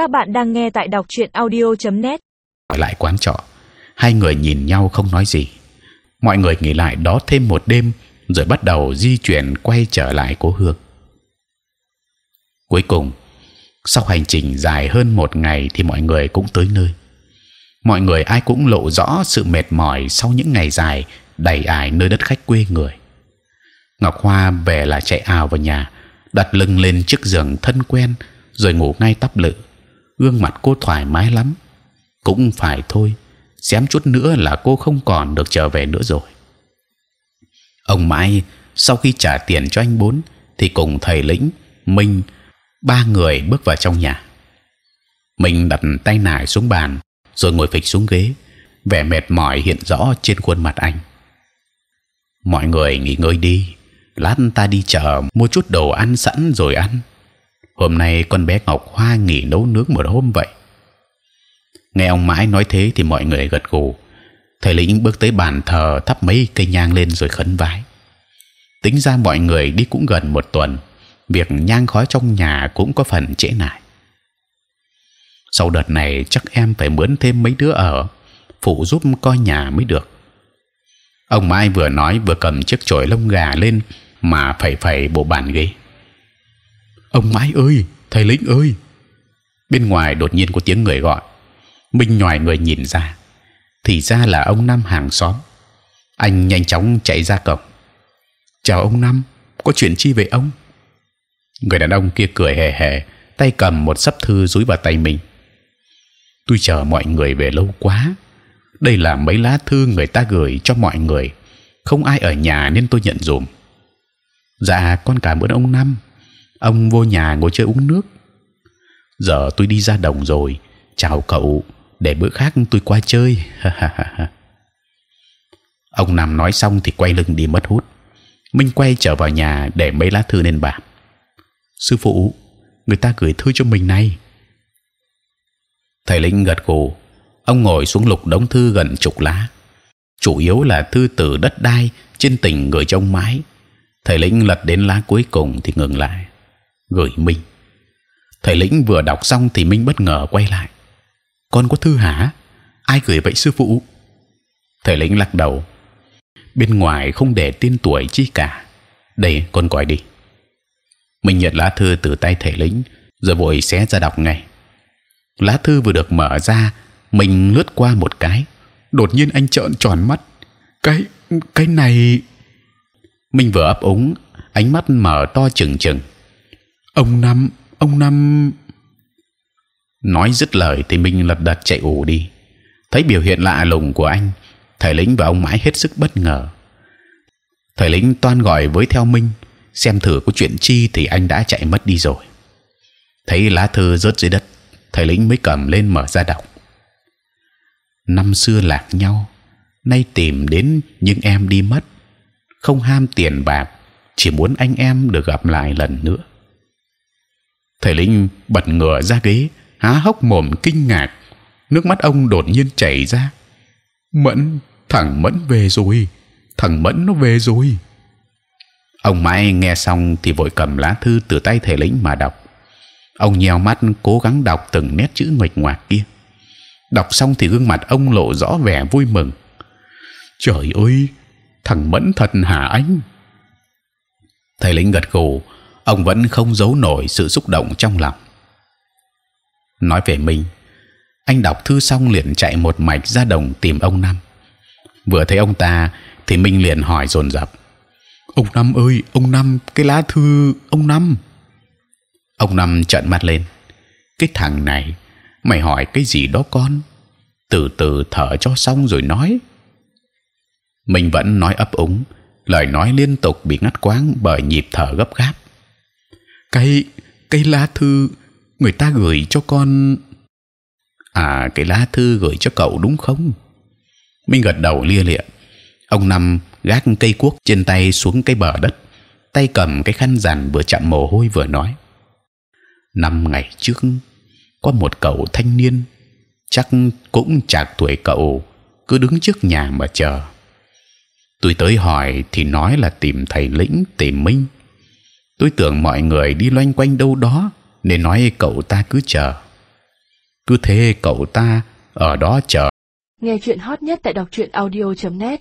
Các bạn đang nghe tại đọc truyện audio.net. lại quán trọ, hai người nhìn nhau không nói gì. Mọi người nghỉ lại đó thêm một đêm, rồi bắt đầu di chuyển quay trở lại cố hương. Cuối cùng, sau hành trình dài hơn một ngày thì mọi người cũng tới nơi. Mọi người ai cũng lộ rõ sự mệt mỏi sau những ngày dài đầy ải nơi đất khách quê người. Ngọc hoa về là chạy ào vào nhà, đặt lưng lên chiếc giường thân quen, rồi ngủ ngay tắp lự gương mặt cô thoải mái lắm. Cũng phải thôi, xém chút nữa là cô không còn được trở về nữa rồi. Ông mãi sau khi trả tiền cho anh bốn, thì cùng thầy lĩnh, minh, ba người bước vào trong nhà. Mình đặt tay nải xuống bàn, rồi ngồi phịch xuống ghế, vẻ mệt mỏi hiện rõ trên khuôn mặt anh. Mọi người nghỉ ngơi đi, lát ta đi chợ mua chút đồ ăn sẵn rồi ăn hôm nay con bé ngọc hoa nghỉ nấu nướng một hôm vậy. Nghe ông mãi nói thế thì mọi người gật gù. Thầy lĩnh bước tới bàn thờ, thắp mấy cây nhang lên rồi khấn vái. Tính ra mọi người đi cũng gần một tuần, việc nhang khói trong nhà cũng có phần trễ nải. Sau đợt này chắc em phải mướn thêm mấy đứa ở, phụ giúp coi nhà mới được. Ông mai vừa nói vừa cầm chiếc chổi lông gà lên mà phẩy phẩy bộ bàn ghế ông mãi ơi, thầy lĩnh ơi. Bên ngoài đột nhiên có tiếng người gọi. Minh nhòi người nhìn ra. Thì ra là ông năm hàng xóm. Anh nhanh chóng chạy ra cổng. Chào ông năm có chuyện chi về ông? Người đàn ông kia cười hề hề, tay cầm một sấp thư dúi vào tay mình. Tôi chờ mọi người về lâu quá. Đây là mấy lá thư người ta gửi cho mọi người. Không ai ở nhà nên tôi nhận dùm. Dạ con cảm ơn ông năm ông vô nhà ngồi chơi uống nước. Giờ tôi đi ra đồng rồi, chào cậu, để bữa khác tôi qua chơi. Ông nằm nói xong thì quay lưng đi mất hút. Minh quay trở vào nhà để mấy lá thư lên bàn. Sư phụ, người ta gửi thư cho mình này. Thầy lĩnh gật gù. Ông ngồi xuống lục đống thư gần chục lá. Chủ yếu là thư từ đất đai trên tỉnh gửi trong mái. Thầy lĩnh lật đến lá cuối cùng thì ngừng lại gửi minh thầy lĩnh vừa đọc xong thì minh bất ngờ quay lại. Con có thư hả? Ai gửi vậy, sư phụ? Thầy lĩnh lắc đầu. Bên ngoài không để tên tuổi chi cả. Đây, con gọi đi. Mình nhận lá thư từ tay thầy lĩnh, rồi vội xé ra đọc ngay. Lá thư vừa được mở ra mình lướt qua một cái. Đột nhiên anh trợn tròn mắt. Cái cái này mình vừa ấp úng, ánh mắt mở to chừng chừng ông năm ông năm. Nói dứt lời thì minh lật đật chạy ù đi. Thấy biểu hiện lạ lùng của anh, thầy lính và ông mãi hết sức bất ngờ. Thầy lính toan gọi với theo minh, xem thử có chuyện chi thì anh đã chạy mất đi rồi. Thấy lá thư rớt dưới đất, thầy lính mới cầm lên mở ra đọc. Năm xưa lạc nhau, nay tìm đến nhưng em đi mất. Không ham tiền bạc, chỉ muốn anh em được gặp lại lần nữa thầy linh bật ngửa ra ghế, há hốc mồm kinh ngạc. Nước mắt ông đột nhiên chảy ra. Mẫn, thằng mẫn về rồi. Thằng mẫn nó về rồi. Ông mãi nghe xong thì vội cầm lá thư từ tay thầy lĩnh mà đọc. Ông nheo mắt cố gắng đọc từng nét chữ nguệch ngoạc kia. Đọc xong thì gương mặt ông lộ rõ vẻ vui mừng. Trời ơi, thằng mẫn thật hả anh? Thầy lĩnh gật gù ông vẫn không giấu nổi sự xúc động trong lòng. Nói về mình anh đọc thư xong liền chạy một mạch ra đồng tìm ông năm. Vừa thấy ông ta thì minh liền hỏi dồn dập. Ông năm ơi ông năm cái lá thư ông năm. Ông năm trợn mắt lên. Cái thằng này mày hỏi cái gì đó con? Từ từ thở cho xong rồi nói. Mình vẫn nói ấp úng lời nói liên tục bị ngắt quáng bởi nhịp thở gấp gáp cái cái lá thư người ta gửi cho con. À cái lá thư gửi cho cậu đúng không? Minh gật đầu lia lịa. Ông năm gác cây cuốc trên tay xuống cái bờ đất, tay cầm cái khăn rằn vừa chạm mồ hôi vừa nói. Năm ngày trước, có một cậu thanh niên, chắc cũng chạc tuổi cậu, cứ đứng trước nhà mà chờ. Tôi tới hỏi thì nói là tìm thầy lĩnh, tìm minh tôi tưởng mọi người đi loanh quanh đâu đó, nên nói cậu ta cứ chờ. Cứ thế cậu ta ở đó chờ. Nghe chuyện hot nhất tại đọc truyện audio.net